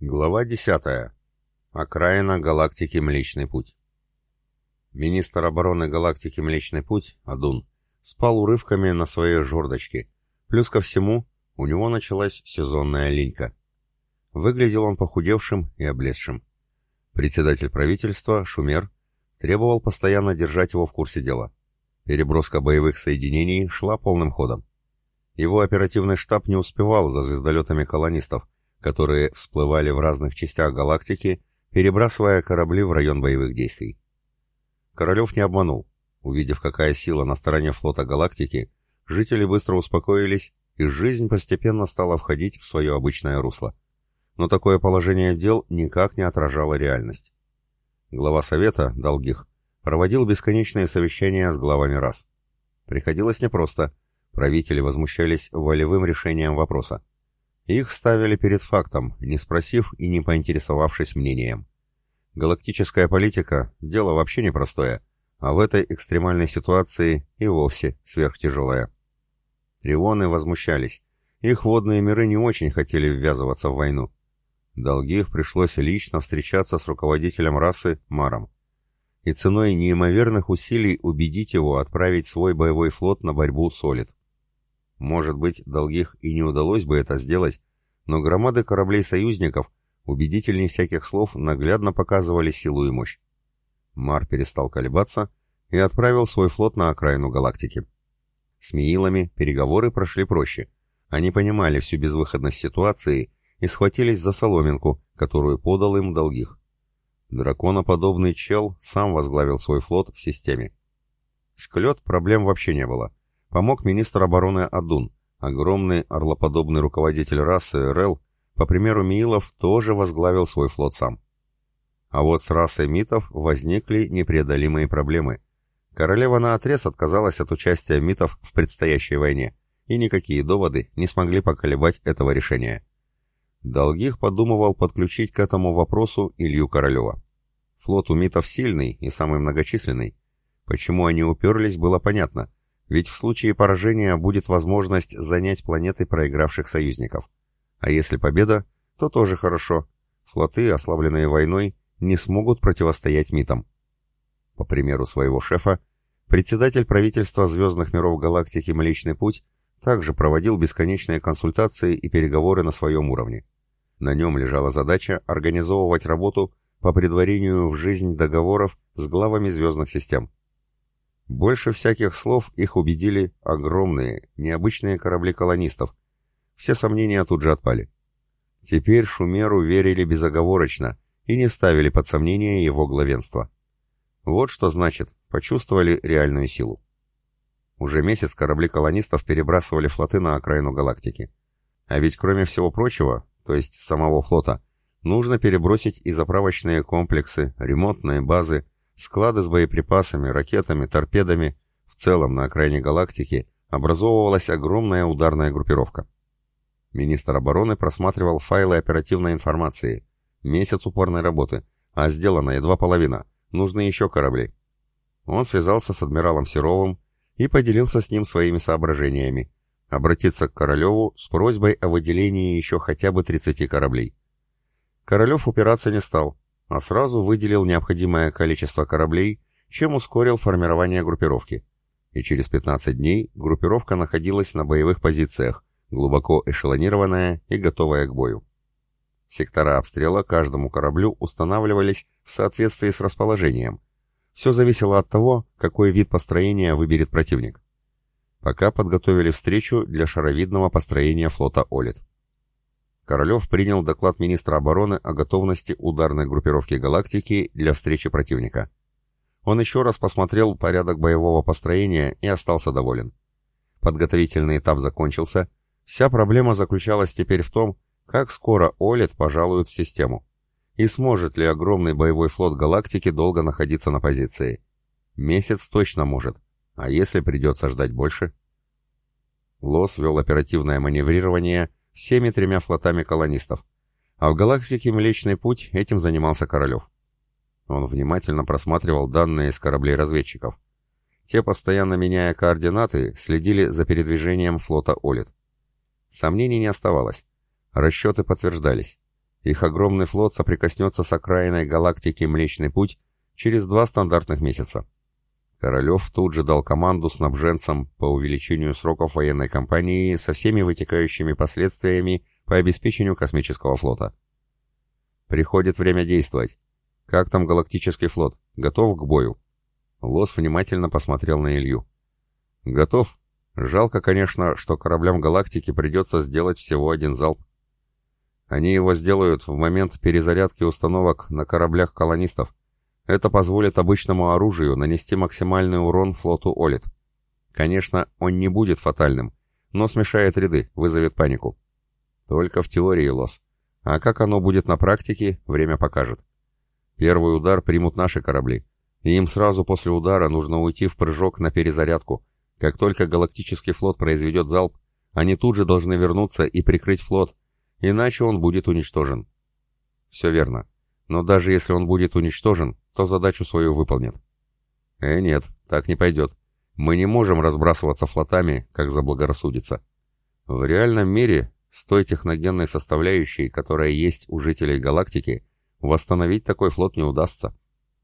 Глава 10. Окраина галактики Млечный Путь. Министр обороны галактики Млечный Путь, Адун, спал урывками на своей жердочке. Плюс ко всему, у него началась сезонная линька. Выглядел он похудевшим и облезшим. Председатель правительства, Шумер, требовал постоянно держать его в курсе дела. Переброска боевых соединений шла полным ходом. Его оперативный штаб не успевал за звездолетами колонистов, которые всплывали в разных частях галактики, перебрасывая корабли в район боевых действий. Королев не обманул. Увидев, какая сила на стороне флота галактики, жители быстро успокоились, и жизнь постепенно стала входить в свое обычное русло. Но такое положение дел никак не отражало реальность. Глава Совета, Долгих, проводил бесконечные совещания с главами рас. Приходилось непросто. Правители возмущались волевым решением вопроса. Их ставили перед фактом, не спросив и не поинтересовавшись мнением. Галактическая политика – дело вообще непростое, а в этой экстремальной ситуации и вовсе сверхтяжелое. Трионы возмущались. Их водные миры не очень хотели ввязываться в войну. Долгих пришлось лично встречаться с руководителем расы Маром. И ценой неимоверных усилий убедить его отправить свой боевой флот на борьбу с Олит. Может быть, Долгих и не удалось бы это сделать, но громады кораблей союзников, убедительней всяких слов, наглядно показывали силу и мощь. Мар перестал колебаться и отправил свой флот на окраину галактики. С Миилами переговоры прошли проще. Они понимали всю безвыходность ситуации и схватились за соломинку, которую подал им Долгих. Драконоподобный чел сам возглавил свой флот в системе. Склет проблем вообще не было помог министр обороны Адун. Огромный орлоподобный руководитель расы Рел, по примеру Миилов, тоже возглавил свой флот сам. А вот с расой митов возникли непреодолимые проблемы. Королева наотрез отказалась от участия митов в предстоящей войне, и никакие доводы не смогли поколебать этого решения. Долгих подумывал подключить к этому вопросу Илью Королева. Флот у митов сильный и самый многочисленный. Почему они уперлись, было понятно. Ведь в случае поражения будет возможность занять планеты проигравших союзников. А если победа, то тоже хорошо. Флоты, ослабленные войной, не смогут противостоять МИТам. По примеру своего шефа, председатель правительства Звездных миров галактики Млечный Путь также проводил бесконечные консультации и переговоры на своем уровне. На нем лежала задача организовывать работу по предварению в жизнь договоров с главами звездных систем. Больше всяких слов их убедили огромные, необычные корабли колонистов. Все сомнения тут же отпали. Теперь Шумеру верили безоговорочно и не ставили под сомнение его главенство. Вот что значит, почувствовали реальную силу. Уже месяц корабли колонистов перебрасывали флоты на окраину галактики. А ведь кроме всего прочего, то есть самого флота, нужно перебросить и заправочные комплексы, ремонтные базы, Склады с боеприпасами, ракетами, торпедами, в целом на окраине галактики, образовывалась огромная ударная группировка. Министр обороны просматривал файлы оперативной информации. Месяц упорной работы, а сделана едва половина. Нужны еще корабли. Он связался с адмиралом Серовым и поделился с ним своими соображениями. Обратиться к Королеву с просьбой о выделении еще хотя бы 30 кораблей. Королев упираться не стал, а сразу выделил необходимое количество кораблей, чем ускорил формирование группировки. И через 15 дней группировка находилась на боевых позициях, глубоко эшелонированная и готовая к бою. Сектора обстрела каждому кораблю устанавливались в соответствии с расположением. Все зависело от того, какой вид построения выберет противник. Пока подготовили встречу для шаровидного построения флота «Олит». Королев принял доклад министра обороны о готовности ударной группировки «Галактики» для встречи противника. Он еще раз посмотрел порядок боевого построения и остался доволен. Подготовительный этап закончился, вся проблема заключалась теперь в том, как скоро Олит пожалует в систему. И сможет ли огромный боевой флот галактики долго находиться на позиции? Месяц точно может, а если придется ждать больше? Лос вел оперативное маневрирование всеми тремя флотами колонистов, а в галактике Млечный Путь этим занимался Королев. Он внимательно просматривал данные с кораблей разведчиков. Те, постоянно меняя координаты, следили за передвижением флота Олит. Сомнений не оставалось. Расчеты подтверждались. Их огромный флот соприкоснется с окраиной галактики Млечный Путь через два стандартных месяца. Королев тут же дал команду снабженцам по увеличению сроков военной кампании со всеми вытекающими последствиями по обеспечению космического флота. Приходит время действовать. Как там галактический флот? Готов к бою? Лос внимательно посмотрел на Илью. Готов. Жалко, конечно, что кораблям галактики придется сделать всего один залп. Они его сделают в момент перезарядки установок на кораблях колонистов. Это позволит обычному оружию нанести максимальный урон флоту Олит. Конечно, он не будет фатальным, но смешает ряды, вызовет панику. Только в теории, Лос. А как оно будет на практике, время покажет. Первый удар примут наши корабли, и им сразу после удара нужно уйти в прыжок на перезарядку. Как только галактический флот произведет залп, они тут же должны вернуться и прикрыть флот, иначе он будет уничтожен. Все верно. Но даже если он будет уничтожен, то задачу свою выполнит. Э, нет, так не пойдет. Мы не можем разбрасываться флотами, как заблагорассудится. В реальном мире, с той техногенной составляющей, которая есть у жителей галактики, восстановить такой флот не удастся.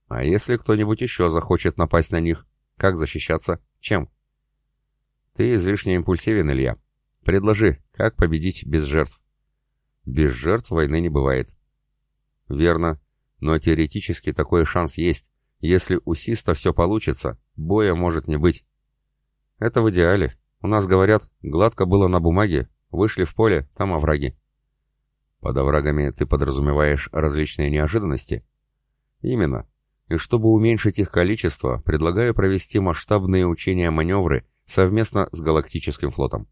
А если кто-нибудь еще захочет напасть на них, как защищаться? Чем? Ты излишне импульсивен, Илья. Предложи, как победить без жертв. Без жертв войны не бывает. Верно. Но теоретически такой шанс есть. Если у Систа все получится, боя может не быть. Это в идеале. У нас, говорят, гладко было на бумаге, вышли в поле, там овраги. Под оврагами ты подразумеваешь различные неожиданности? Именно. И чтобы уменьшить их количество, предлагаю провести масштабные учения-маневры совместно с Галактическим флотом.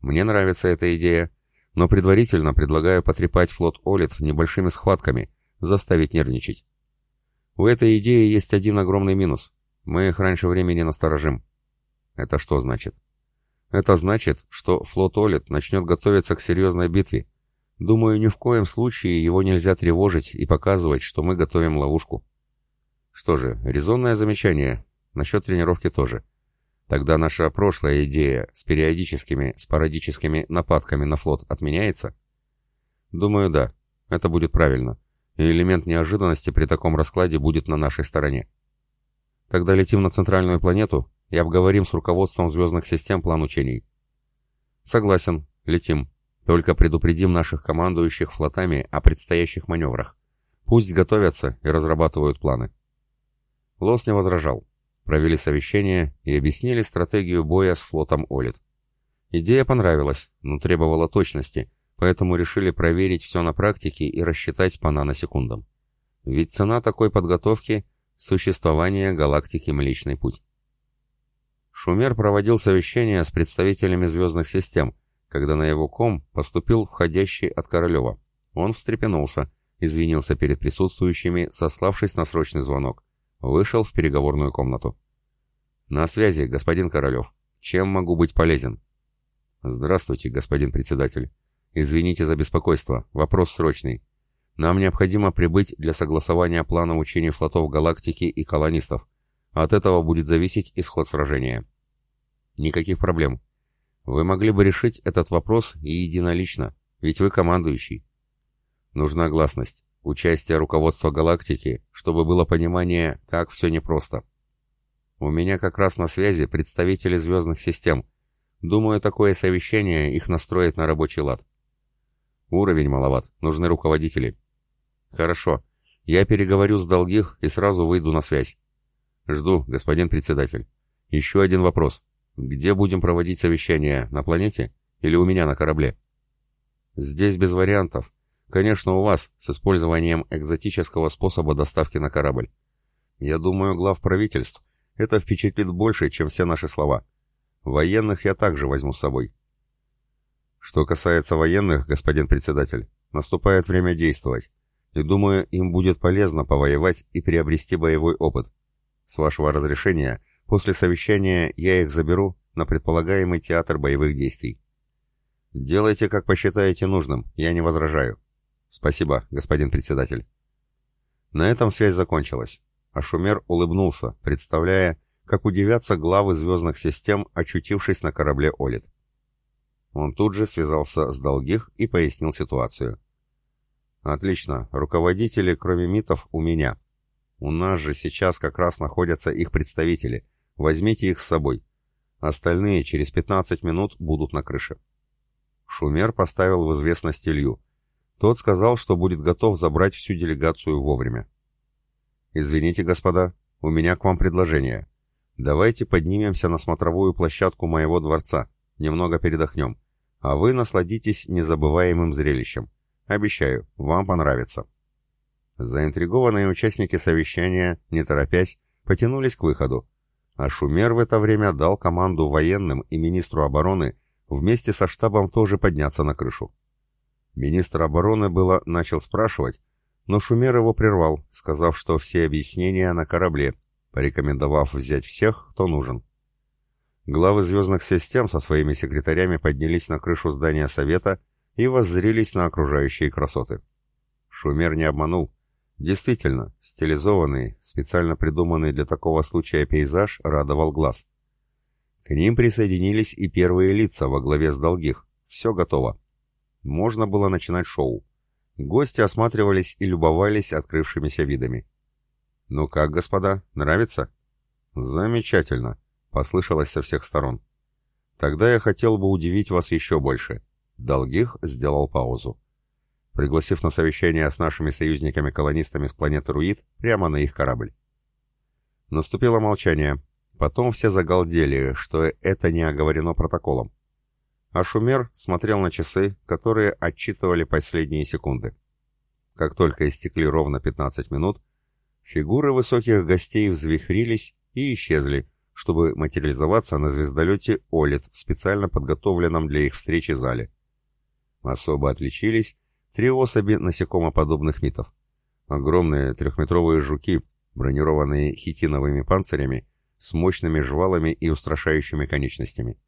Мне нравится эта идея, но предварительно предлагаю потрепать флот Олит небольшими схватками, заставить нервничать. У этой идеи есть один огромный минус. Мы их раньше времени насторожим. Это что значит? Это значит, что флот Олит начнет готовиться к серьезной битве. Думаю, ни в коем случае его нельзя тревожить и показывать, что мы готовим ловушку. Что же, резонное замечание. Насчет тренировки тоже. Тогда наша прошлая идея с периодическими, спорадическими нападками на флот отменяется? Думаю, да. Это будет правильно. И элемент неожиданности при таком раскладе будет на нашей стороне. Тогда летим на центральную планету и обговорим с руководством звездных систем план учений. Согласен, летим. Только предупредим наших командующих флотами о предстоящих маневрах. Пусть готовятся и разрабатывают планы. Лос не возражал. Провели совещание и объяснили стратегию боя с флотом Олит. Идея понравилась, но требовала точности, поэтому решили проверить все на практике и рассчитать по наносекундам. Ведь цена такой подготовки – существование галактики Млечный Путь. Шумер проводил совещание с представителями звездных систем, когда на его ком поступил входящий от Королева. Он встрепенулся, извинился перед присутствующими, сославшись на срочный звонок. Вышел в переговорную комнату. «На связи, господин Королев. Чем могу быть полезен?» «Здравствуйте, господин председатель. Извините за беспокойство. Вопрос срочный. Нам необходимо прибыть для согласования плана учений флотов галактики и колонистов. От этого будет зависеть исход сражения». «Никаких проблем. Вы могли бы решить этот вопрос и единолично, ведь вы командующий». «Нужна гласность участие руководства галактики, чтобы было понимание, как все непросто. У меня как раз на связи представители звездных систем. Думаю, такое совещание их настроит на рабочий лад. Уровень маловат, нужны руководители. Хорошо, я переговорю с Долгих и сразу выйду на связь. Жду, господин председатель. Еще один вопрос. Где будем проводить совещание, на планете или у меня на корабле? Здесь без вариантов. Конечно, у вас, с использованием экзотического способа доставки на корабль. Я думаю, глав правительств это впечатлит больше, чем все наши слова. Военных я также возьму с собой. Что касается военных, господин председатель, наступает время действовать. И думаю, им будет полезно повоевать и приобрести боевой опыт. С вашего разрешения, после совещания я их заберу на предполагаемый театр боевых действий. Делайте, как посчитаете нужным, я не возражаю. «Спасибо, господин председатель». На этом связь закончилась, а Шумер улыбнулся, представляя, как удивятся главы звездных систем, очутившись на корабле «Олит». Он тут же связался с Долгих и пояснил ситуацию. Отлично. Руководители, кроме МИТов, у меня. У нас же сейчас как раз находятся их представители. Возьмите их с собой. Остальные через 15 минут будут на крыше. Шумер поставил в известность Илью. Тот сказал, что будет готов забрать всю делегацию вовремя. «Извините, господа, у меня к вам предложение. Давайте поднимемся на смотровую площадку моего дворца, немного передохнем, а вы насладитесь незабываемым зрелищем. Обещаю, вам понравится». Заинтригованные участники совещания, не торопясь, потянулись к выходу, а Шумер в это время дал команду военным и министру обороны вместе со штабом тоже подняться на крышу. Министр обороны было начал спрашивать, но Шумер его прервал, сказав, что все объяснения на корабле, порекомендовав взять всех, кто нужен. Главы звездных систем со своими секретарями поднялись на крышу здания Совета и воззрились на окружающие красоты. Шумер не обманул. Действительно, стилизованный, специально придуманный для такого случая пейзаж радовал глаз. К ним присоединились и первые лица во главе с Долгих. Все готово. Можно было начинать шоу. Гости осматривались и любовались открывшимися видами. «Ну как, господа, нравится?» «Замечательно», — послышалось со всех сторон. «Тогда я хотел бы удивить вас еще больше». Долгих сделал паузу. Пригласив на совещание с нашими союзниками-колонистами с планеты Руид прямо на их корабль. Наступило молчание. Потом все загалдели, что это не оговорено протоколом. А Шумер смотрел на часы, которые отчитывали последние секунды. Как только истекли ровно 15 минут, фигуры высоких гостей взвихрились и исчезли, чтобы материализоваться на звездолете «Олит» в специально подготовленном для их встречи зале. Особо отличились три особи насекомоподобных митов. Огромные трехметровые жуки, бронированные хитиновыми панцирями, с мощными жвалами и устрашающими конечностями.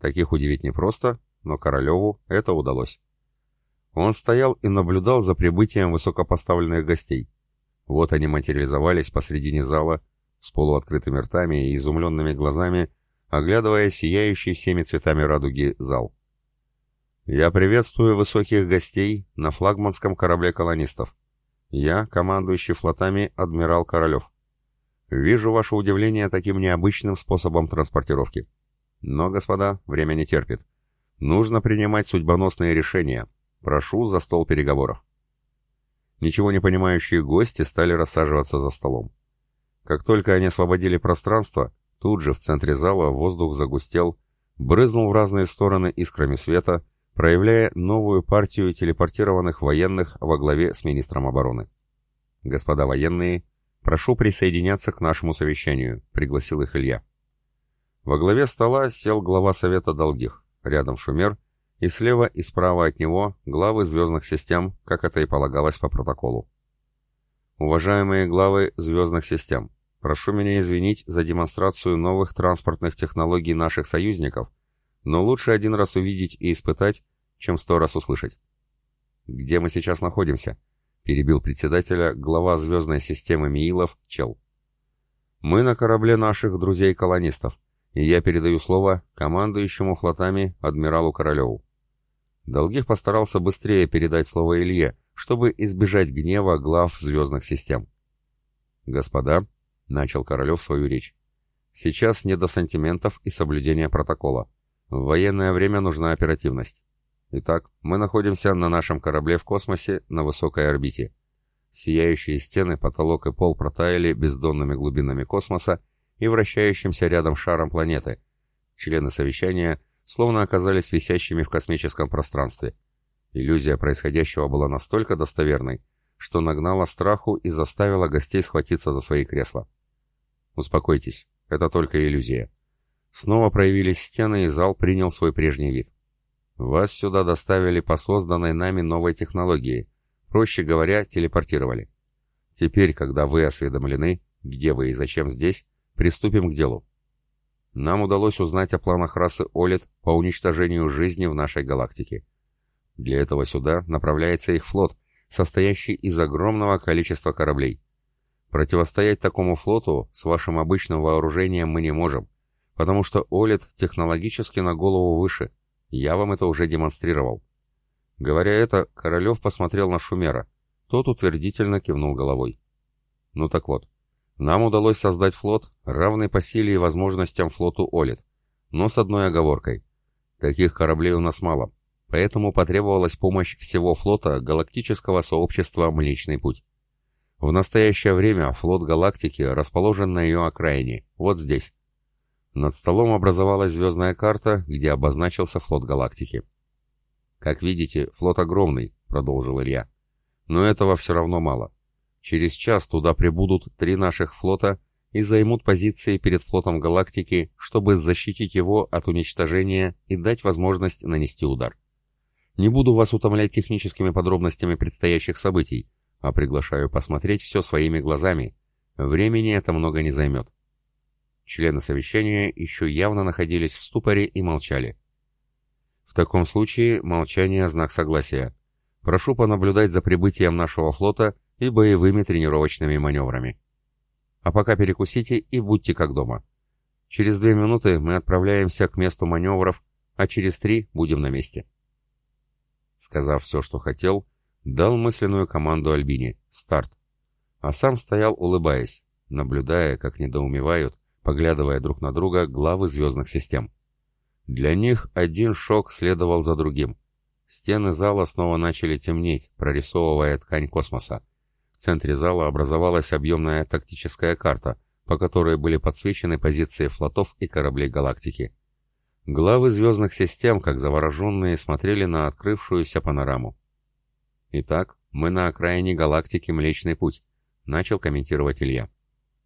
Таких удивить непросто, но Королеву это удалось. Он стоял и наблюдал за прибытием высокопоставленных гостей. Вот они материализовались посредине зала, с полуоткрытыми ртами и изумленными глазами, оглядывая сияющий всеми цветами радуги зал. «Я приветствую высоких гостей на флагманском корабле колонистов. Я, командующий флотами, адмирал Королев. Вижу ваше удивление таким необычным способом транспортировки. Но, господа, время не терпит. Нужно принимать судьбоносные решения. Прошу за стол переговоров. Ничего не понимающие гости стали рассаживаться за столом. Как только они освободили пространство, тут же в центре зала воздух загустел, брызнул в разные стороны искрами света, проявляя новую партию телепортированных военных во главе с министром обороны. «Господа военные, прошу присоединяться к нашему совещанию», — пригласил их Илья. Во главе стола сел глава Совета Долгих, рядом Шумер, и слева и справа от него главы звездных систем, как это и полагалось по протоколу. Уважаемые главы звездных систем, прошу меня извинить за демонстрацию новых транспортных технологий наших союзников, но лучше один раз увидеть и испытать, чем сто раз услышать. «Где мы сейчас находимся?» — перебил председателя глава звездной системы Миилов Чел. «Мы на корабле наших друзей-колонистов и я передаю слово командующему флотами адмиралу Королеву. Долгих постарался быстрее передать слово Илье, чтобы избежать гнева глав звездных систем. «Господа», — начал Королев свою речь, — «сейчас не до сантиментов и соблюдения протокола. В военное время нужна оперативность. Итак, мы находимся на нашем корабле в космосе на высокой орбите. Сияющие стены, потолок и пол протаяли бездонными глубинами космоса и вращающимся рядом шаром планеты. Члены совещания словно оказались висящими в космическом пространстве. Иллюзия происходящего была настолько достоверной, что нагнала страху и заставила гостей схватиться за свои кресла. Успокойтесь, это только иллюзия. Снова проявились стены, и зал принял свой прежний вид. Вас сюда доставили по созданной нами новой технологии, проще говоря, телепортировали. Теперь, когда вы осведомлены, где вы и зачем здесь, Приступим к делу. Нам удалось узнать о планах расы Олит по уничтожению жизни в нашей галактике. Для этого сюда направляется их флот, состоящий из огромного количества кораблей. Противостоять такому флоту с вашим обычным вооружением мы не можем, потому что Олит технологически на голову выше. Я вам это уже демонстрировал. Говоря это, Королев посмотрел на Шумера. Тот утвердительно кивнул головой. Ну так вот, нам удалось создать флот, равный по силе и возможностям флоту Олит, но с одной оговоркой. Таких кораблей у нас мало, поэтому потребовалась помощь всего флота галактического сообщества «Млечный путь». В настоящее время флот галактики расположен на ее окраине, вот здесь. Над столом образовалась звездная карта, где обозначился флот галактики. «Как видите, флот огромный», — продолжил Илья. «Но этого все равно мало. Через час туда прибудут три наших флота и займут позиции перед флотом галактики, чтобы защитить его от уничтожения и дать возможность нанести удар. Не буду вас утомлять техническими подробностями предстоящих событий, а приглашаю посмотреть все своими глазами. Времени это много не займет. Члены совещания еще явно находились в ступоре и молчали. В таком случае молчание – знак согласия. Прошу понаблюдать за прибытием нашего флота и боевыми тренировочными маневрами. А пока перекусите и будьте как дома. Через две минуты мы отправляемся к месту маневров, а через три будем на месте. Сказав все, что хотел, дал мысленную команду Альбине «Старт», а сам стоял, улыбаясь, наблюдая, как недоумевают, поглядывая друг на друга главы звездных систем. Для них один шок следовал за другим. Стены зала снова начали темнеть, прорисовывая ткань космоса. В центре зала образовалась объемная тактическая карта, по которой были подсвечены позиции флотов и кораблей галактики. Главы звездных систем, как завороженные, смотрели на открывшуюся панораму. «Итак, мы на окраине галактики Млечный Путь», — начал комментировать Илья.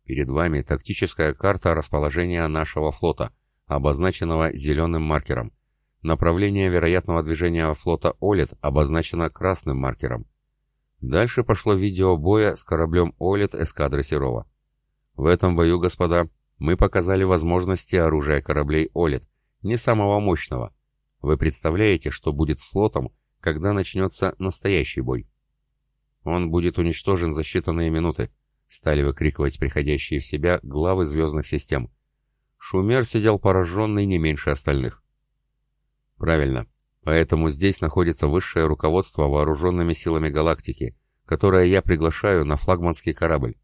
«Перед вами тактическая карта расположения нашего флота, обозначенного зеленым маркером. Направление вероятного движения флота «Олет» обозначено красным маркером. Дальше пошло видео боя с кораблем «Олет» эскадры Серова. В этом бою, господа, мы показали возможности оружия кораблей «Олет», не самого мощного. Вы представляете, что будет с флотом, когда начнется настоящий бой? Он будет уничтожен за считанные минуты, стали выкрикивать приходящие в себя главы звездных систем. Шумер сидел пораженный не меньше остальных. Правильно. Поэтому здесь находится высшее руководство вооруженными силами галактики, которое я приглашаю на флагманский корабль.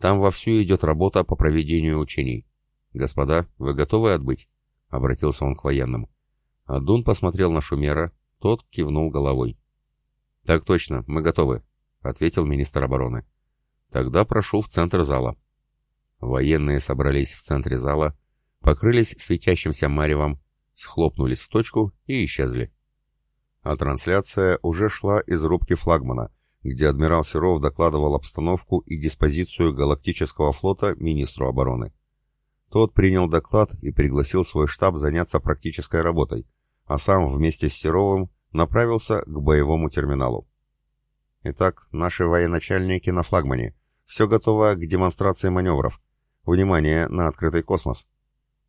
Там вовсю идет работа по проведению учений. Господа, вы готовы отбыть? Обратился он к военным. Адун посмотрел на Шумера, тот кивнул головой. Так точно, мы готовы, ответил министр обороны. Тогда прошу в центр зала. Военные собрались в центре зала, покрылись светящимся маревом, схлопнулись в точку и исчезли а трансляция уже шла из рубки флагмана, где адмирал Серов докладывал обстановку и диспозицию галактического флота министру обороны. Тот принял доклад и пригласил свой штаб заняться практической работой, а сам вместе с Серовым направился к боевому терминалу. Итак, наши военачальники на флагмане. Все готово к демонстрации маневров. Внимание на открытый космос.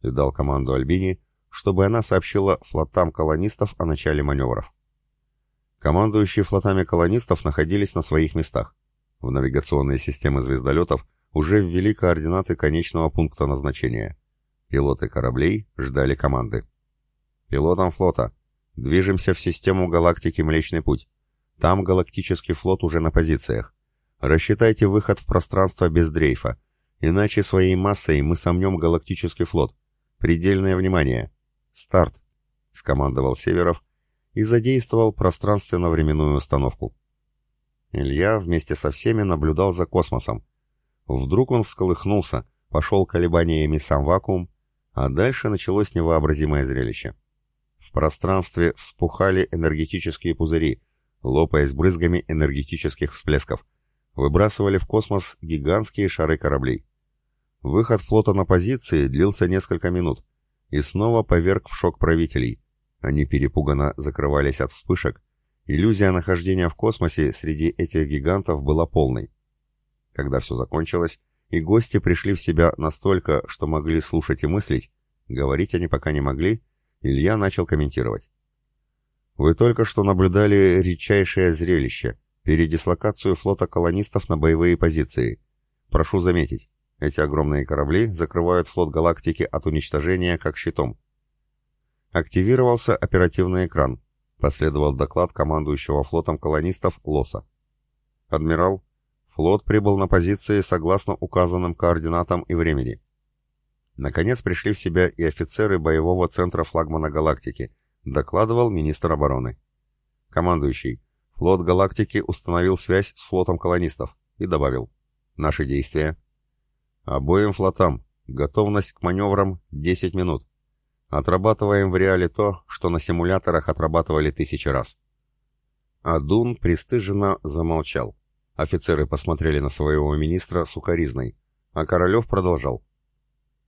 И дал команду Альбини, чтобы она сообщила флотам колонистов о начале маневров. Командующие флотами колонистов находились на своих местах. В навигационные системы звездолетов уже ввели координаты конечного пункта назначения. Пилоты кораблей ждали команды. Пилотам флота. Движемся в систему галактики Млечный Путь. Там галактический флот уже на позициях. Рассчитайте выход в пространство без дрейфа, иначе своей массой мы сомнем галактический флот. Предельное внимание. Старт, скомандовал Северов, и задействовал пространственно-временную установку. Илья вместе со всеми наблюдал за космосом. Вдруг он всколыхнулся, пошел колебаниями сам вакуум, а дальше началось невообразимое зрелище. В пространстве вспухали энергетические пузыри, лопаясь брызгами энергетических всплесков, выбрасывали в космос гигантские шары кораблей. Выход флота на позиции длился несколько минут и снова поверг в шок правителей, они перепуганно закрывались от вспышек. Иллюзия нахождения в космосе среди этих гигантов была полной. Когда все закончилось, и гости пришли в себя настолько, что могли слушать и мыслить, говорить они пока не могли, Илья начал комментировать. «Вы только что наблюдали редчайшее зрелище, передислокацию флота колонистов на боевые позиции. Прошу заметить, эти огромные корабли закрывают флот галактики от уничтожения как щитом. Активировался оперативный экран. последовал доклад командующего флотом колонистов Лоса. «Адмирал, флот прибыл на позиции согласно указанным координатам и времени». Наконец пришли в себя и офицеры боевого центра флагмана галактики, докладывал министр обороны. Командующий, флот галактики установил связь с флотом колонистов и добавил. Наши действия. Обоим флотам. Готовность к маневрам 10 минут. Отрабатываем в реале то, что на симуляторах отрабатывали тысячи раз. Адун пристыженно замолчал. Офицеры посмотрели на своего министра сукоризной, а Королев продолжал.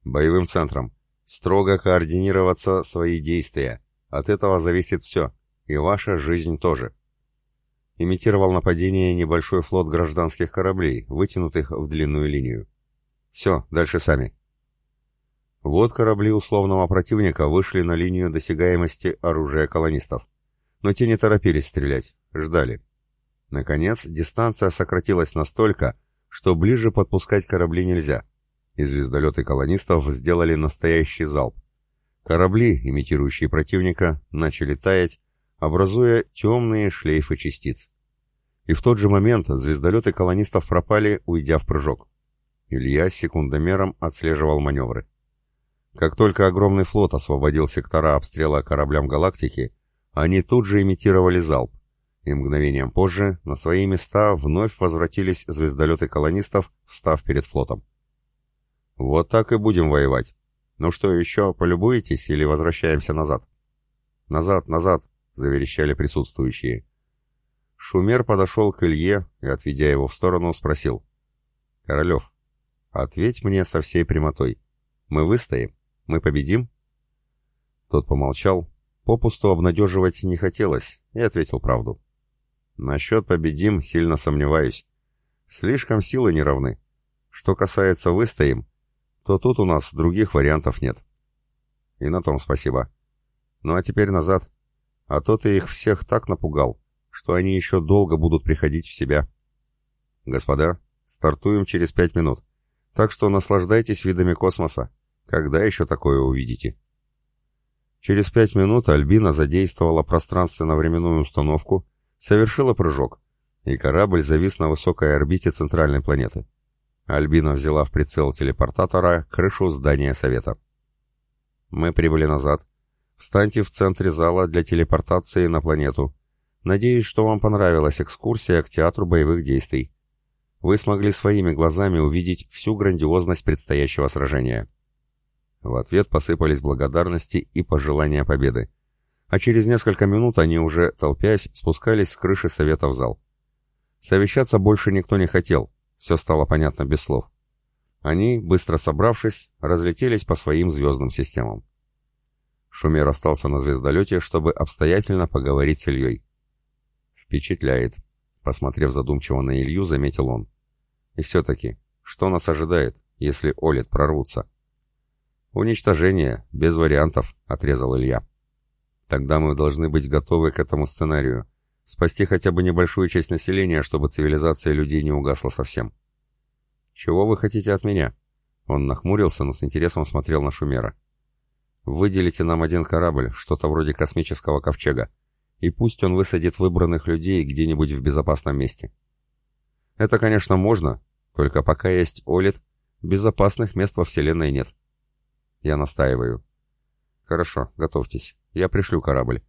Боевым центром. Строго координироваться свои действия. От этого зависит все. И ваша жизнь тоже. Имитировал нападение небольшой флот гражданских кораблей, вытянутых в длинную линию. Все, дальше сами. Вот корабли условного противника вышли на линию досягаемости оружия колонистов. Но те не торопились стрелять, ждали. Наконец, дистанция сократилась настолько, что ближе подпускать корабли нельзя — и звездолеты колонистов сделали настоящий залп. Корабли, имитирующие противника, начали таять, образуя темные шлейфы частиц. И в тот же момент звездолеты колонистов пропали, уйдя в прыжок. Илья секундомером отслеживал маневры. Как только огромный флот освободил сектора обстрела кораблям галактики, они тут же имитировали залп, и мгновением позже на свои места вновь возвратились звездолеты колонистов, встав перед флотом. Вот так и будем воевать. Ну что еще, полюбуетесь или возвращаемся назад? Назад, назад, заверещали присутствующие. Шумер подошел к Илье и, отведя его в сторону, спросил. «Королев, ответь мне со всей прямотой. Мы выстоим? Мы победим?» Тот помолчал, попусту обнадеживать не хотелось, и ответил правду. «Насчет победим сильно сомневаюсь. Слишком силы не равны. Что касается выстоим, то тут у нас других вариантов нет. И на том спасибо. Ну а теперь назад. А то ты их всех так напугал, что они еще долго будут приходить в себя. Господа, стартуем через пять минут. Так что наслаждайтесь видами космоса. Когда еще такое увидите? Через пять минут Альбина задействовала пространственно-временную установку, совершила прыжок, и корабль завис на высокой орбите центральной планеты. Альбина взяла в прицел телепортатора крышу здания совета. «Мы прибыли назад. Встаньте в центре зала для телепортации на планету. Надеюсь, что вам понравилась экскурсия к театру боевых действий. Вы смогли своими глазами увидеть всю грандиозность предстоящего сражения». В ответ посыпались благодарности и пожелания победы. А через несколько минут они уже, толпясь, спускались с крыши совета в зал. Совещаться больше никто не хотел, все стало понятно без слов. Они, быстро собравшись, разлетелись по своим звездным системам. Шумер остался на звездолете, чтобы обстоятельно поговорить с Ильей. «Впечатляет», — посмотрев задумчиво на Илью, заметил он. «И все-таки, что нас ожидает, если Олит прорвутся?» «Уничтожение, без вариантов», — отрезал Илья. «Тогда мы должны быть готовы к этому сценарию, Спасти хотя бы небольшую часть населения, чтобы цивилизация людей не угасла совсем. «Чего вы хотите от меня?» Он нахмурился, но с интересом смотрел на Шумера. «Выделите нам один корабль, что-то вроде космического ковчега, и пусть он высадит выбранных людей где-нибудь в безопасном месте». «Это, конечно, можно, только пока есть Олит, безопасных мест во Вселенной нет». «Я настаиваю». «Хорошо, готовьтесь, я пришлю корабль.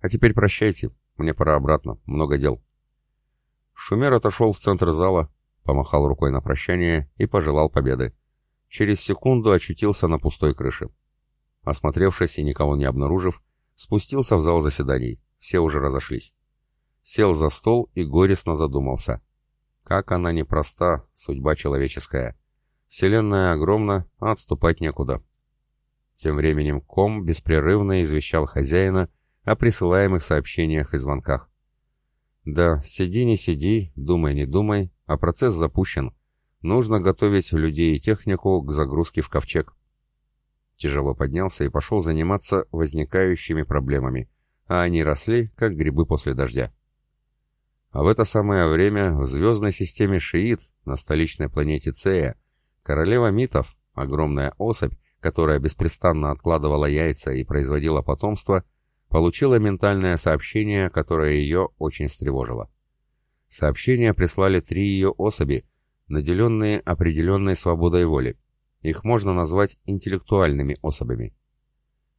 А теперь прощайте, мне пора обратно, много дел. Шумер отошел в центр зала, помахал рукой на прощание и пожелал победы. Через секунду очутился на пустой крыше. Осмотревшись и никого не обнаружив, спустился в зал заседаний. Все уже разошлись. Сел за стол и горестно задумался. Как она непроста, судьба человеческая. Вселенная огромна, а отступать некуда. Тем временем ком беспрерывно извещал хозяина о присылаемых сообщениях и звонках. Да, сиди не сиди, думай не думай, а процесс запущен. Нужно готовить людей и технику к загрузке в ковчег. Тяжело поднялся и пошел заниматься возникающими проблемами, а они росли, как грибы после дождя. А в это самое время в звездной системе Шиит, на столичной планете Цея, королева митов, огромная особь, которая беспрестанно откладывала яйца и производила потомство, получила ментальное сообщение, которое ее очень встревожило. Сообщение прислали три ее особи, наделенные определенной свободой воли. Их можно назвать интеллектуальными особями.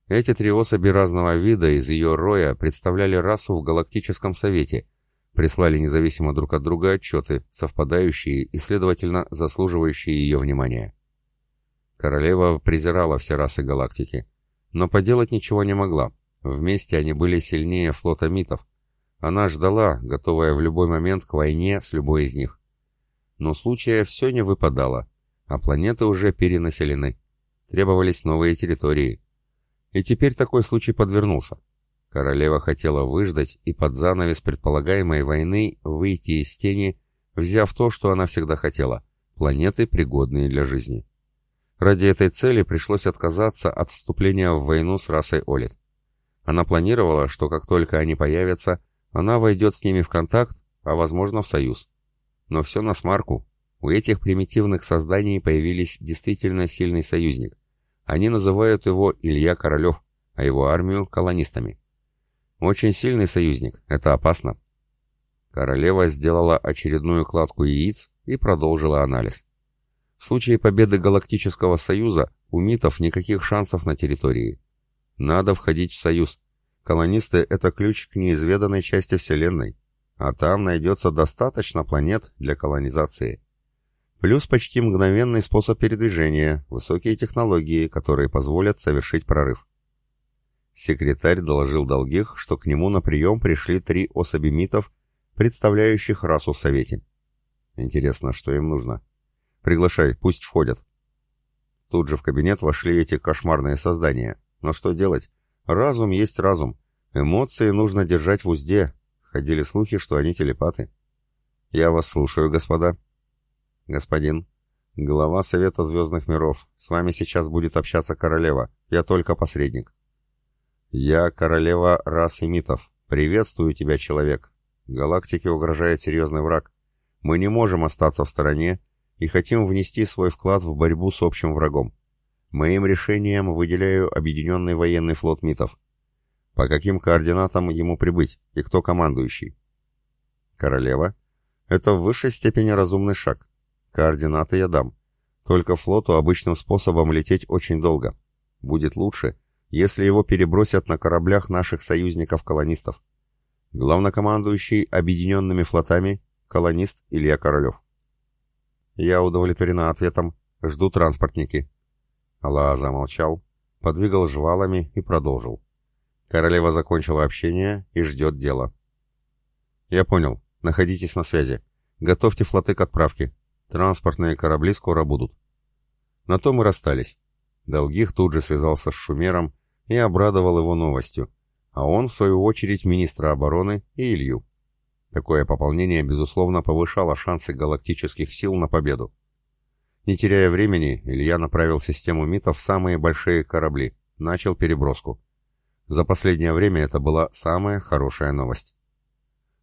Эти три особи разного вида из ее роя представляли расу в Галактическом Совете, прислали независимо друг от друга отчеты, совпадающие и, следовательно, заслуживающие ее внимания. Королева презирала все расы галактики, но поделать ничего не могла. Вместе они были сильнее флота митов. Она ждала, готовая в любой момент к войне с любой из них. Но случая все не выпадало, а планеты уже перенаселены. Требовались новые территории. И теперь такой случай подвернулся. Королева хотела выждать и под занавес предполагаемой войны выйти из тени, взяв то, что она всегда хотела – планеты, пригодные для жизни. Ради этой цели пришлось отказаться от вступления в войну с расой Олит. Она планировала, что как только они появятся, она войдет с ними в контакт, а возможно в союз. Но все на смарку. У этих примитивных созданий появились действительно сильный союзник. Они называют его Илья Королев, а его армию – колонистами. Очень сильный союзник, это опасно. Королева сделала очередную кладку яиц и продолжила анализ. В случае победы Галактического Союза у митов никаких шансов на территории. Надо входить в Союз. Колонисты — это ключ к неизведанной части Вселенной, а там найдется достаточно планет для колонизации. Плюс почти мгновенный способ передвижения, высокие технологии, которые позволят совершить прорыв. Секретарь доложил Долгих, что к нему на прием пришли три особи митов, представляющих расу в Совете. Интересно, что им нужно? Приглашай, пусть входят. Тут же в кабинет вошли эти кошмарные создания. Но что делать? Разум есть разум. Эмоции нужно держать в узде. Ходили слухи, что они телепаты. Я вас слушаю, господа. Господин, глава Совета Звездных Миров, с вами сейчас будет общаться королева. Я только посредник. Я королева расы митов. Приветствую тебя, человек. Галактике угрожает серьезный враг. Мы не можем остаться в стороне и хотим внести свой вклад в борьбу с общим врагом. Моим решением выделяю Объединенный военный флот МИТов. По каким координатам ему прибыть и кто командующий? Королева? Это в высшей степени разумный шаг. Координаты я дам. Только флоту обычным способом лететь очень долго. Будет лучше, если его перебросят на кораблях наших союзников-колонистов. Главнокомандующий объединенными флотами – колонист Илья Королев. Я удовлетворена ответом. Жду транспортники. Аллаа замолчал, подвигал жвалами и продолжил. Королева закончила общение и ждет дела. Я понял. Находитесь на связи. Готовьте флоты к отправке. Транспортные корабли скоро будут. На то мы расстались. Долгих тут же связался с Шумером и обрадовал его новостью, а он, в свою очередь, министра обороны и Илью. Такое пополнение, безусловно, повышало шансы галактических сил на победу. Не теряя времени, Илья направил систему МИТов в самые большие корабли, начал переброску. За последнее время это была самая хорошая новость.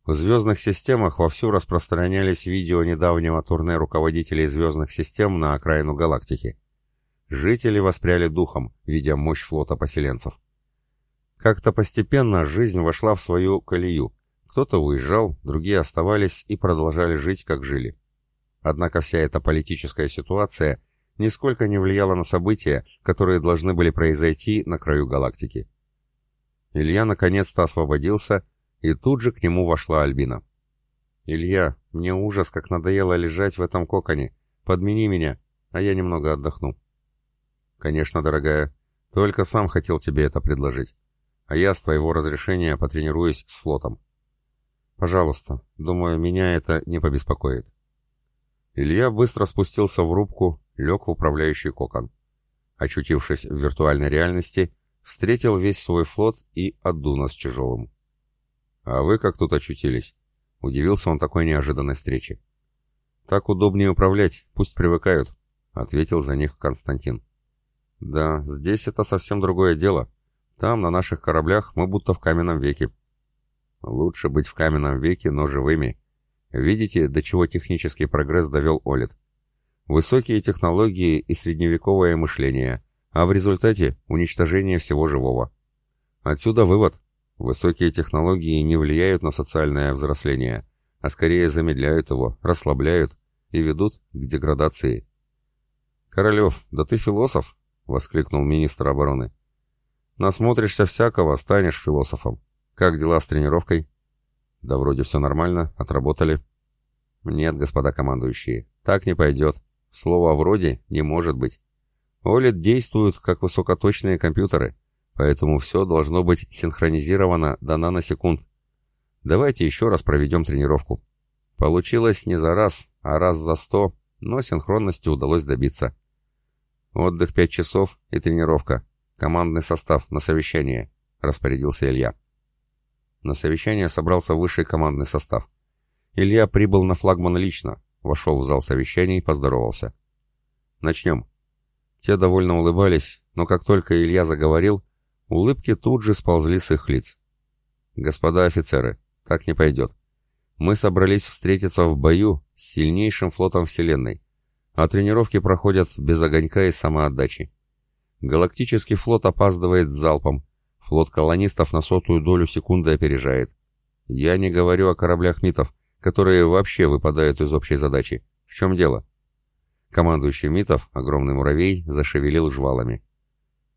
В звездных системах вовсю распространялись видео недавнего турне руководителей звездных систем на окраину галактики. Жители воспряли духом, видя мощь флота поселенцев. Как-то постепенно жизнь вошла в свою колею, кто-то уезжал, другие оставались и продолжали жить, как жили. Однако вся эта политическая ситуация нисколько не влияла на события, которые должны были произойти на краю галактики. Илья наконец-то освободился, и тут же к нему вошла Альбина. «Илья, мне ужас, как надоело лежать в этом коконе. Подмени меня, а я немного отдохну». «Конечно, дорогая. Только сам хотел тебе это предложить. А я, с твоего разрешения, потренируюсь с флотом. Пожалуйста, думаю, меня это не побеспокоит. Илья быстро спустился в рубку, лег в управляющий кокон. Очутившись в виртуальной реальности, встретил весь свой флот и Адуна с Чижовым. «А вы как тут очутились?» — удивился он такой неожиданной встрече. «Так удобнее управлять, пусть привыкают», — ответил за них Константин. «Да, здесь это совсем другое дело. Там, на наших кораблях, мы будто в каменном веке», Лучше быть в каменном веке, но живыми. Видите, до чего технический прогресс довел Олит. Высокие технологии и средневековое мышление, а в результате уничтожение всего живого. Отсюда вывод. Высокие технологии не влияют на социальное взросление, а скорее замедляют его, расслабляют и ведут к деградации. «Королев, да ты философ!» — воскликнул министр обороны. «Насмотришься всякого, станешь философом. Как дела с тренировкой?» «Да вроде все нормально, отработали». «Нет, господа командующие, так не пойдет. Слово «вроде» не может быть. OLED действуют как высокоточные компьютеры, поэтому все должно быть синхронизировано до наносекунд. Давайте еще раз проведем тренировку. Получилось не за раз, а раз за сто, но синхронности удалось добиться. Отдых пять часов и тренировка. Командный состав на совещание, распорядился Илья. На совещание собрался высший командный состав. Илья прибыл на флагман лично, вошел в зал совещаний поздоровался. Начнем. Те довольно улыбались, но как только Илья заговорил, улыбки тут же сползли с их лиц. «Господа офицеры, так не пойдет. Мы собрались встретиться в бою с сильнейшим флотом Вселенной, а тренировки проходят без огонька и самоотдачи. Галактический флот опаздывает с залпом, флот колонистов на сотую долю секунды опережает. Я не говорю о кораблях МИТов, которые вообще выпадают из общей задачи. В чем дело?» Командующий МИТов, огромный муравей, зашевелил жвалами.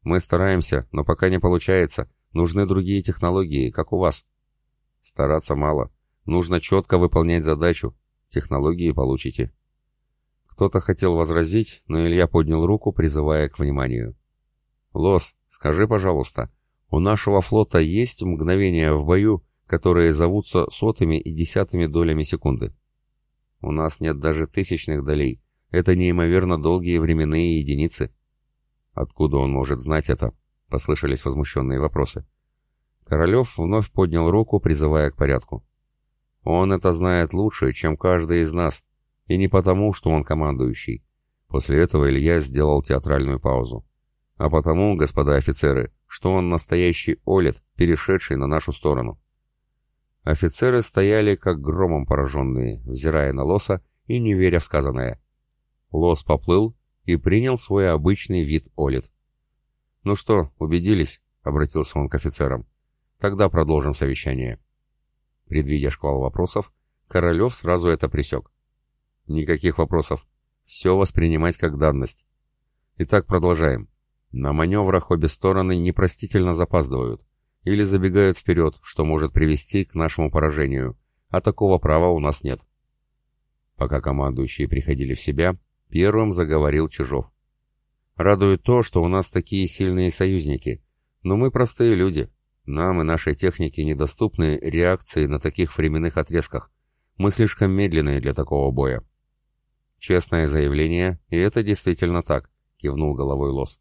«Мы стараемся, но пока не получается. Нужны другие технологии, как у вас». «Стараться мало. Нужно четко выполнять задачу. Технологии получите». Кто-то хотел возразить, но Илья поднял руку, призывая к вниманию. «Лос, скажи, пожалуйста, у нашего флота есть мгновения в бою, которые зовутся сотыми и десятыми долями секунды?» «У нас нет даже тысячных долей», это неимоверно долгие временные единицы. Откуда он может знать это? Послышались возмущенные вопросы. Королев вновь поднял руку, призывая к порядку. Он это знает лучше, чем каждый из нас, и не потому, что он командующий. После этого Илья сделал театральную паузу. А потому, господа офицеры, что он настоящий Олет, перешедший на нашу сторону. Офицеры стояли как громом пораженные, взирая на Лоса и не веря в сказанное. Лос поплыл и принял свой обычный вид Олит. «Ну что, убедились?» — обратился он к офицерам. «Тогда продолжим совещание». Предвидя шквал вопросов, Королев сразу это пресек. «Никаких вопросов. Все воспринимать как данность. Итак, продолжаем. На маневрах обе стороны непростительно запаздывают или забегают вперед, что может привести к нашему поражению, а такого права у нас нет». Пока командующие приходили в себя, Первым заговорил Чижов. «Радует то, что у нас такие сильные союзники. Но мы простые люди. Нам и нашей технике недоступны реакции на таких временных отрезках. Мы слишком медленные для такого боя». «Честное заявление, и это действительно так», — кивнул головой Лос.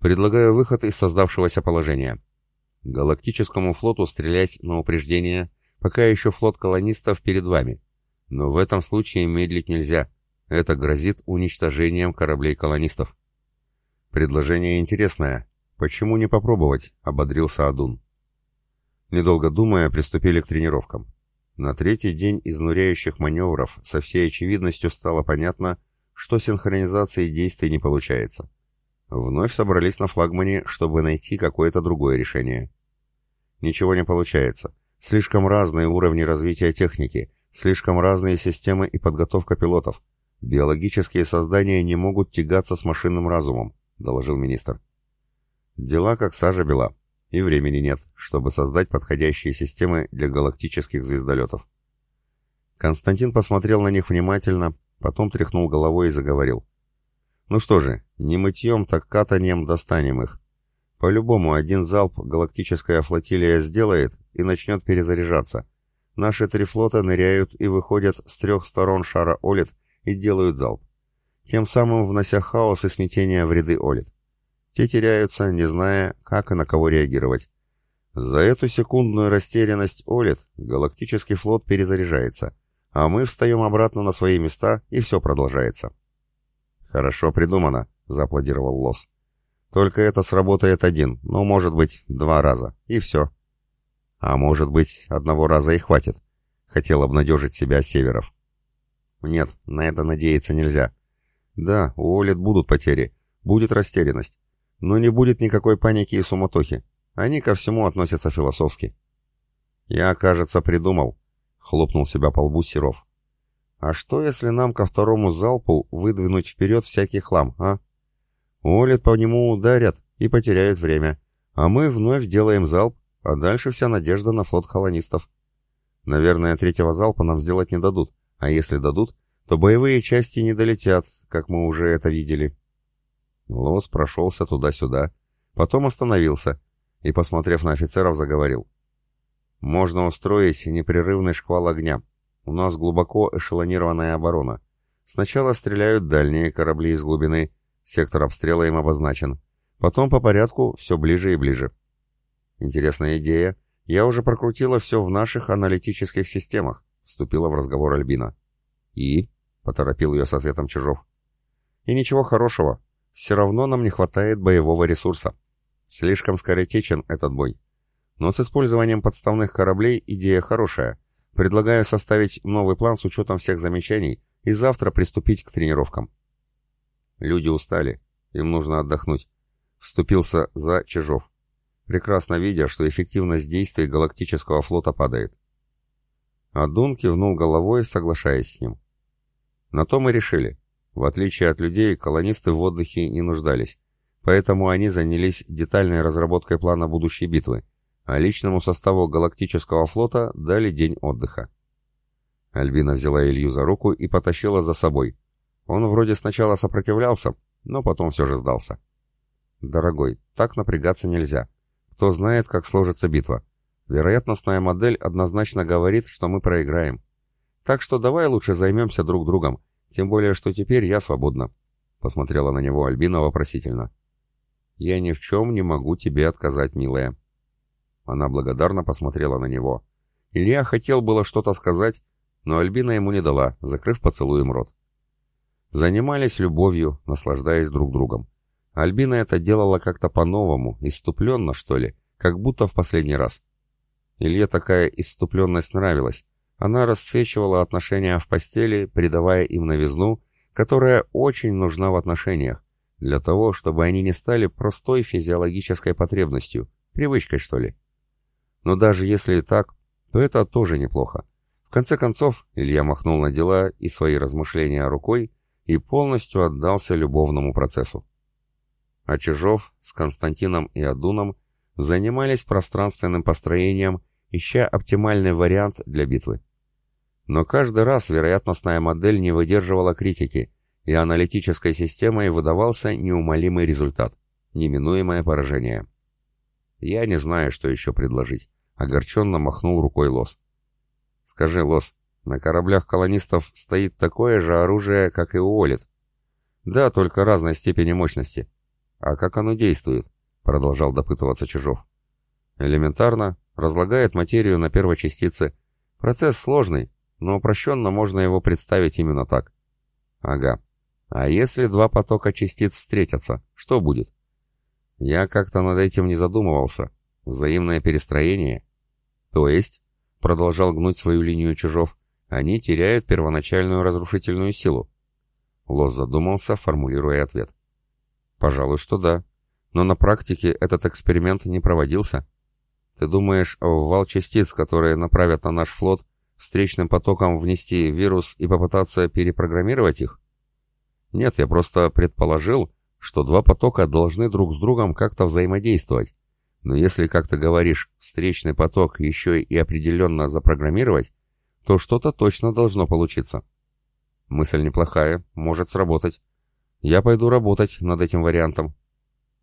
«Предлагаю выход из создавшегося положения. Галактическому флоту стрелять на упреждение, пока еще флот колонистов перед вами. Но в этом случае медлить нельзя». Это грозит уничтожением кораблей колонистов. Предложение интересное. Почему не попробовать? Ободрился Адун. Недолго думая, приступили к тренировкам. На третий день изнуряющих маневров со всей очевидностью стало понятно, что синхронизации действий не получается. Вновь собрались на флагмане, чтобы найти какое-то другое решение. Ничего не получается. Слишком разные уровни развития техники, слишком разные системы и подготовка пилотов. «Биологические создания не могут тягаться с машинным разумом», — доложил министр. «Дела как сажа бела, и времени нет, чтобы создать подходящие системы для галактических звездолетов». Константин посмотрел на них внимательно, потом тряхнул головой и заговорил. «Ну что же, не мытьем, так катанием достанем их. По-любому один залп галактическая флотилия сделает и начнет перезаряжаться. Наши три флота ныряют и выходят с трех сторон шара Олит и делают залп, тем самым внося хаос и смятение в ряды Олит. Те теряются, не зная, как и на кого реагировать. За эту секундную растерянность Олит галактический флот перезаряжается, а мы встаем обратно на свои места, и все продолжается. «Хорошо придумано», — зааплодировал Лос. «Только это сработает один, но, может быть, два раза, и все». «А может быть, одного раза и хватит», — хотел обнадежить себя Северов. Нет, на это надеяться нельзя. Да, у Олит будут потери, будет растерянность. Но не будет никакой паники и суматохи. Они ко всему относятся философски. «Я, кажется, придумал», — хлопнул себя по лбу Серов. «А что, если нам ко второму залпу выдвинуть вперед всякий хлам, а? Олит по нему ударят и потеряют время, а мы вновь делаем залп, а дальше вся надежда на флот колонистов. Наверное, третьего залпа нам сделать не дадут, а если дадут, то боевые части не долетят, как мы уже это видели». Лос прошелся туда-сюда, потом остановился и, посмотрев на офицеров, заговорил. «Можно устроить непрерывный шквал огня. У нас глубоко эшелонированная оборона. Сначала стреляют дальние корабли из глубины, сектор обстрела им обозначен. Потом по порядку все ближе и ближе. Интересная идея. Я уже прокрутила все в наших аналитических системах», — вступила в разговор Альбина. «И?» — поторопил ее с ответом Чижов. «И ничего хорошего. Все равно нам не хватает боевого ресурса. Слишком скоротечен этот бой. Но с использованием подставных кораблей идея хорошая. Предлагаю составить новый план с учетом всех замечаний и завтра приступить к тренировкам. Люди устали, им нужно отдохнуть. Вступился за Чижов, прекрасно видя, что эффективность действий галактического флота падает. Адун кивнул головой, соглашаясь с ним. На то мы решили. В отличие от людей, колонисты в отдыхе не нуждались. Поэтому они занялись детальной разработкой плана будущей битвы, а личному составу галактического флота дали день отдыха. Альбина взяла Илью за руку и потащила за собой. Он вроде сначала сопротивлялся, но потом все же сдался. «Дорогой, так напрягаться нельзя. Кто знает, как сложится битва. Вероятностная модель однозначно говорит, что мы проиграем. Так что давай лучше займемся друг другом, тем более, что теперь я свободна». Посмотрела на него Альбина вопросительно. «Я ни в чем не могу тебе отказать, милая». Она благодарно посмотрела на него. Илья хотел было что-то сказать, но Альбина ему не дала, закрыв поцелуем рот. Занимались любовью, наслаждаясь друг другом. Альбина это делала как-то по-новому, иступленно, что ли, как будто в последний раз. Илье такая иступленность нравилась. Она расцвечивала отношения в постели, придавая им новизну, которая очень нужна в отношениях, для того, чтобы они не стали простой физиологической потребностью, привычкой, что ли. Но даже если и так, то это тоже неплохо. В конце концов, Илья махнул на дела и свои размышления рукой и полностью отдался любовному процессу. А Чижов с Константином и Адуном занимались пространственным построением, ища оптимальный вариант для битвы. Но каждый раз вероятностная модель не выдерживала критики, и аналитической системой выдавался неумолимый результат – неминуемое поражение. Я не знаю, что еще предложить. Огорченно махнул рукой Лос. Скажи, Лос, на кораблях колонистов стоит такое же оружие, как и у Олит. Да, только разной степени мощности. А как оно действует? Продолжал допытываться Чижов. Элементарно, разлагает материю на первочастицы. Процесс сложный, но упрощенно можно его представить именно так. Ага, а если два потока частиц встретятся, что будет? Я как-то над этим не задумывался. Взаимное перестроение? То есть, продолжал гнуть свою линию чужов, они теряют первоначальную разрушительную силу. Лос задумался, формулируя ответ. Пожалуй, что да. Но на практике этот эксперимент не проводился. Ты думаешь, вал частиц, которые направят на наш флот, встречным потоком внести вирус и попытаться перепрограммировать их? Нет, я просто предположил, что два потока должны друг с другом как-то взаимодействовать. Но если, как ты говоришь, встречный поток еще и определенно запрограммировать, то что-то точно должно получиться. Мысль неплохая, может сработать. Я пойду работать над этим вариантом.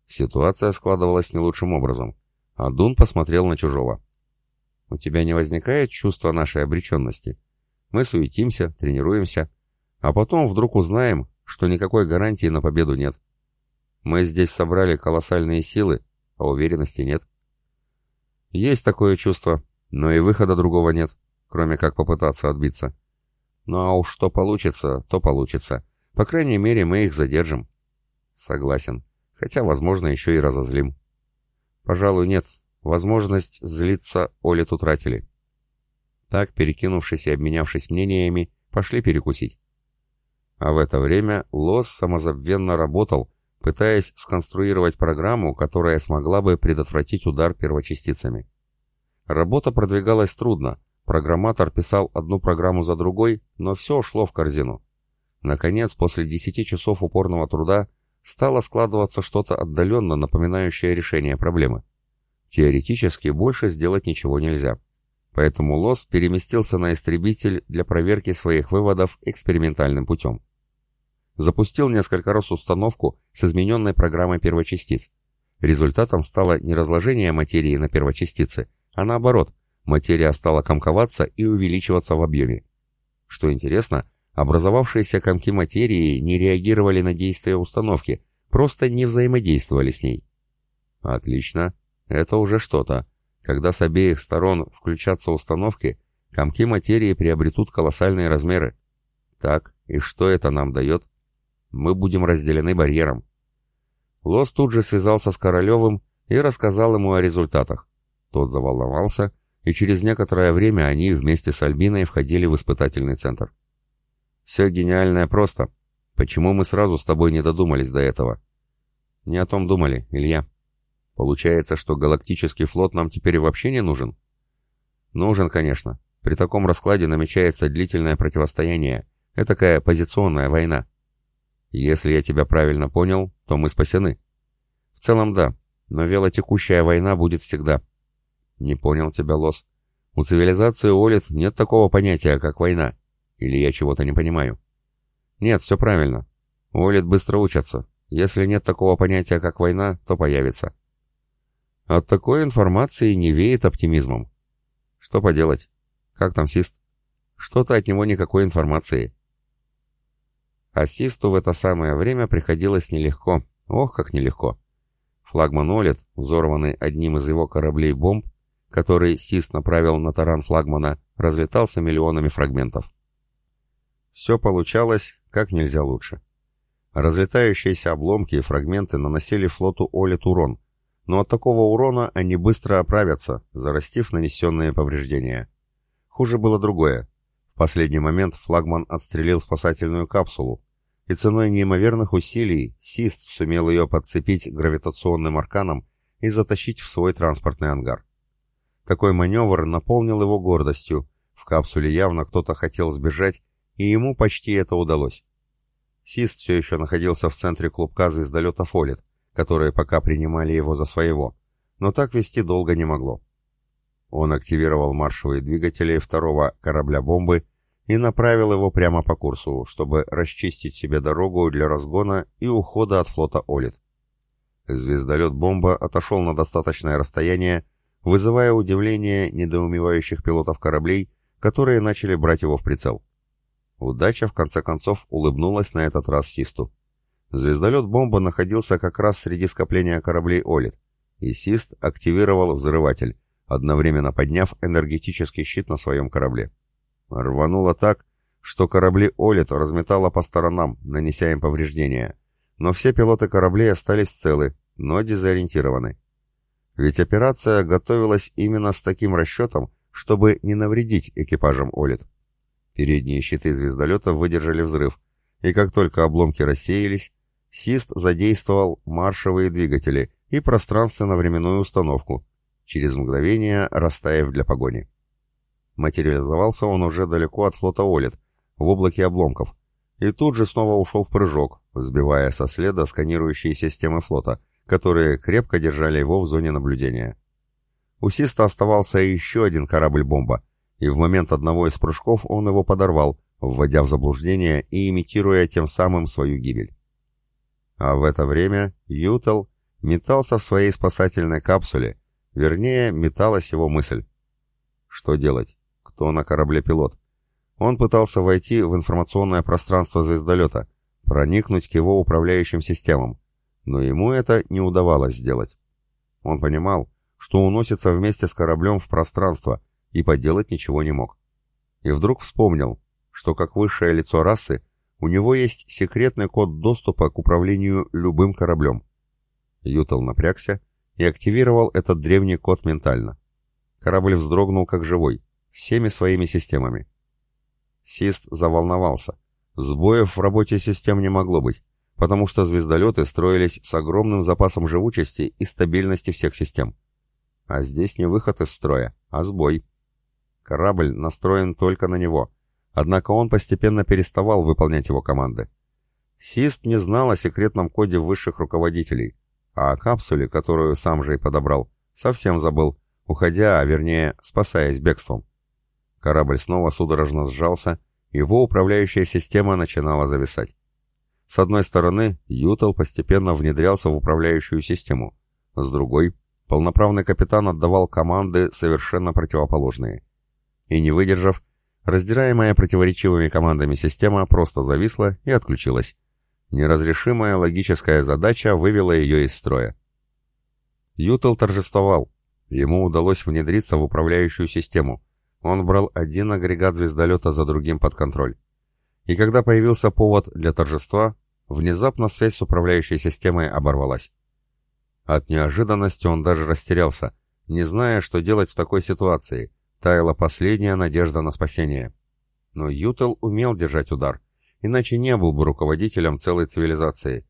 Ситуация складывалась не лучшим образом. А Дун посмотрел на чужого. У тебя не возникает чувства нашей обреченности? Мы суетимся, тренируемся, а потом вдруг узнаем, что никакой гарантии на победу нет. Мы здесь собрали колоссальные силы, а уверенности нет. Есть такое чувство, но и выхода другого нет, кроме как попытаться отбиться. Ну а уж что получится, то получится. По крайней мере, мы их задержим. Согласен. Хотя, возможно, еще и разозлим. Пожалуй, нет. Возможность злиться Олит утратили. Так, перекинувшись и обменявшись мнениями, пошли перекусить. А в это время Лос самозабвенно работал, пытаясь сконструировать программу, которая смогла бы предотвратить удар первочастицами. Работа продвигалась трудно, программатор писал одну программу за другой, но все шло в корзину. Наконец, после 10 часов упорного труда, стало складываться что-то отдаленно напоминающее решение проблемы. Теоретически больше сделать ничего нельзя. Поэтому Лос переместился на истребитель для проверки своих выводов экспериментальным путем. Запустил несколько раз установку с измененной программой первочастиц. Результатом стало не разложение материи на первочастицы, а наоборот, материя стала комковаться и увеличиваться в объеме. Что интересно, образовавшиеся комки материи не реагировали на действия установки, просто не взаимодействовали с ней. Отлично, это уже что-то. Когда с обеих сторон включатся установки, комки материи приобретут колоссальные размеры. Так, и что это нам дает? Мы будем разделены барьером. Лос тут же связался с Королевым и рассказал ему о результатах. Тот заволновался, и через некоторое время они вместе с Альбиной входили в испытательный центр. «Все гениальное просто. Почему мы сразу с тобой не додумались до этого?» «Не о том думали, Илья», Получается, что галактический флот нам теперь вообще не нужен? Нужен, конечно. При таком раскладе намечается длительное противостояние. Этакая позиционная война. Если я тебя правильно понял, то мы спасены. В целом да, но велотекущая война будет всегда. Не понял тебя, Лос. У цивилизации Олит нет такого понятия, как война. Или я чего-то не понимаю? Нет, все правильно. Олит быстро учатся. Если нет такого понятия, как война, то появится. От такой информации не веет оптимизмом. Что поделать? Как там Сист? Что-то от него никакой информации. А Систу в это самое время приходилось нелегко. Ох, как нелегко. Флагман Олет, взорванный одним из его кораблей бомб, который Сист направил на таран флагмана, разлетался миллионами фрагментов. Все получалось как нельзя лучше. Разлетающиеся обломки и фрагменты наносили флоту Олет урон, но от такого урона они быстро оправятся, зарастив нанесенные повреждения. Хуже было другое. В последний момент флагман отстрелил спасательную капсулу, и ценой неимоверных усилий Сист сумел ее подцепить гравитационным арканом и затащить в свой транспортный ангар. Такой маневр наполнил его гордостью, в капсуле явно кто-то хотел сбежать, и ему почти это удалось. Сист все еще находился в центре клубка звездолета Фолит, которые пока принимали его за своего, но так вести долго не могло. Он активировал маршевые двигатели второго корабля-бомбы и направил его прямо по курсу, чтобы расчистить себе дорогу для разгона и ухода от флота Олит. Звездолет-бомба отошел на достаточное расстояние, вызывая удивление недоумевающих пилотов кораблей, которые начали брать его в прицел. Удача, в конце концов, улыбнулась на этот раз Систу. Звездолет-бомба находился как раз среди скопления кораблей «Олит», и Сист активировал взрыватель, одновременно подняв энергетический щит на своем корабле. Рвануло так, что корабли «Олит» разметало по сторонам, нанеся им повреждения, но все пилоты кораблей остались целы, но дезориентированы. Ведь операция готовилась именно с таким расчетом, чтобы не навредить экипажам «Олит». Передние щиты звездолета выдержали взрыв, и как только обломки рассеялись, Сист задействовал маршевые двигатели и пространственно-временную установку, через мгновение растаяв для погони. Материализовался он уже далеко от флота Олит, в облаке обломков, и тут же снова ушел в прыжок, сбивая со следа сканирующие системы флота, которые крепко держали его в зоне наблюдения. У Систа оставался еще один корабль-бомба, и в момент одного из прыжков он его подорвал, вводя в заблуждение и имитируя тем самым свою гибель. А в это время Ютел метался в своей спасательной капсуле, вернее, металась его мысль. Что делать? Кто на корабле пилот? Он пытался войти в информационное пространство звездолета, проникнуть к его управляющим системам, но ему это не удавалось сделать. Он понимал, что уносится вместе с кораблем в пространство и поделать ничего не мог. И вдруг вспомнил, что как высшее лицо расы у него есть секретный код доступа к управлению любым кораблем. Ютел напрягся и активировал этот древний код ментально. Корабль вздрогнул как живой, всеми своими системами. Сист заволновался. Сбоев в работе систем не могло быть, потому что звездолеты строились с огромным запасом живучести и стабильности всех систем. А здесь не выход из строя, а сбой. Корабль настроен только на него, однако он постепенно переставал выполнять его команды. Сист не знал о секретном коде высших руководителей, а о капсуле, которую сам же и подобрал, совсем забыл, уходя, а вернее, спасаясь бегством. Корабль снова судорожно сжался, его управляющая система начинала зависать. С одной стороны, Ютел постепенно внедрялся в управляющую систему, с другой, полноправный капитан отдавал команды совершенно противоположные. И не выдержав, раздираемая противоречивыми командами система просто зависла и отключилась. Неразрешимая логическая задача вывела ее из строя. Ютел торжествовал. Ему удалось внедриться в управляющую систему. Он брал один агрегат звездолета за другим под контроль. И когда появился повод для торжества, внезапно связь с управляющей системой оборвалась. От неожиданности он даже растерялся, не зная, что делать в такой ситуации. Таяла последняя надежда на спасение. Но Ютел умел держать удар, иначе не был бы руководителем целой цивилизации.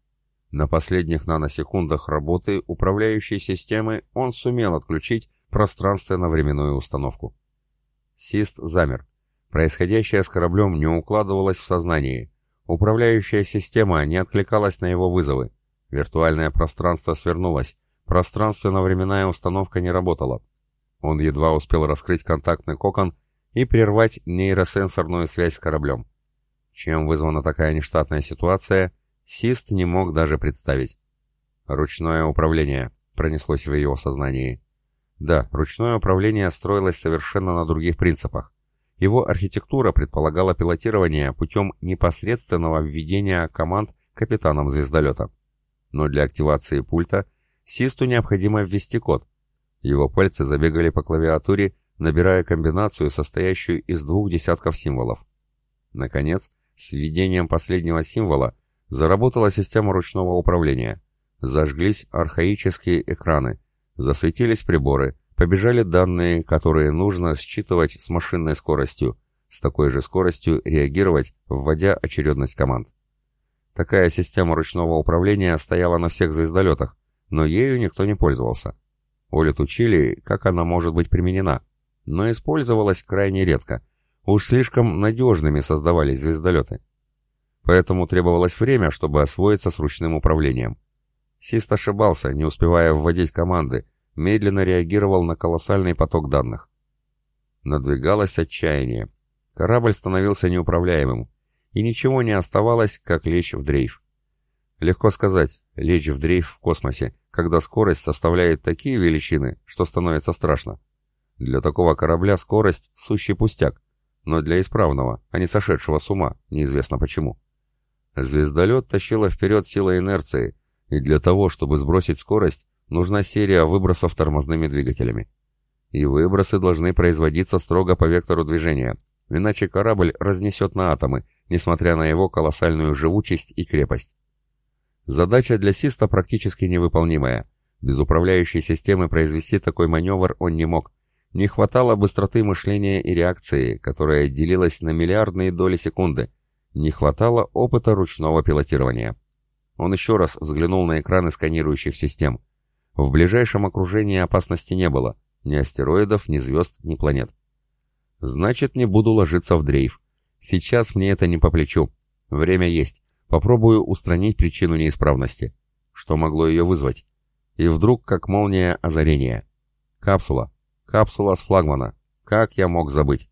На последних наносекундах работы управляющей системы он сумел отключить пространственно-временную установку. Сист замер. Происходящее с кораблем не укладывалось в сознании. Управляющая система не откликалась на его вызовы. Виртуальное пространство свернулось. Пространственно-временная установка не работала. Он едва успел раскрыть контактный кокон и прервать нейросенсорную связь с кораблем. Чем вызвана такая нештатная ситуация, Сист не мог даже представить. «Ручное управление», — пронеслось в его сознании. Да, ручное управление строилось совершенно на других принципах. Его архитектура предполагала пилотирование путем непосредственного введения команд капитаном звездолета. Но для активации пульта Систу необходимо ввести код. Его пальцы забегали по клавиатуре, набирая комбинацию, состоящую из двух десятков символов. Наконец, с введением последнего символа заработала система ручного управления. Зажглись архаические экраны, засветились приборы, побежали данные, которые нужно считывать с машинной скоростью, с такой же скоростью реагировать, вводя очередность команд. Такая система ручного управления стояла на всех звездолетах, но ею никто не пользовался. Олит учили, как она может быть применена, но использовалась крайне редко. Уж слишком надежными создавались звездолеты. Поэтому требовалось время, чтобы освоиться с ручным управлением. Сист ошибался, не успевая вводить команды, медленно реагировал на колоссальный поток данных. Надвигалось отчаяние. Корабль становился неуправляемым, и ничего не оставалось, как лечь в дрейф. Легко сказать, лечь в дрейф в космосе, когда скорость составляет такие величины, что становится страшно. Для такого корабля скорость – сущий пустяк, но для исправного, а не сошедшего с ума, неизвестно почему. Звездолет тащила вперед сила инерции, и для того, чтобы сбросить скорость, нужна серия выбросов тормозными двигателями. И выбросы должны производиться строго по вектору движения, иначе корабль разнесет на атомы, несмотря на его колоссальную живучесть и крепость. Задача для Систа практически невыполнимая. Без управляющей системы произвести такой маневр он не мог. Не хватало быстроты мышления и реакции, которая делилась на миллиардные доли секунды. Не хватало опыта ручного пилотирования. Он еще раз взглянул на экраны сканирующих систем. В ближайшем окружении опасности не было. Ни астероидов, ни звезд, ни планет. Значит, не буду ложиться в дрейф. Сейчас мне это не по плечу. Время есть. Попробую устранить причину неисправности. Что могло ее вызвать? И вдруг, как молния, озарение. Капсула. Капсула с флагмана. Как я мог забыть?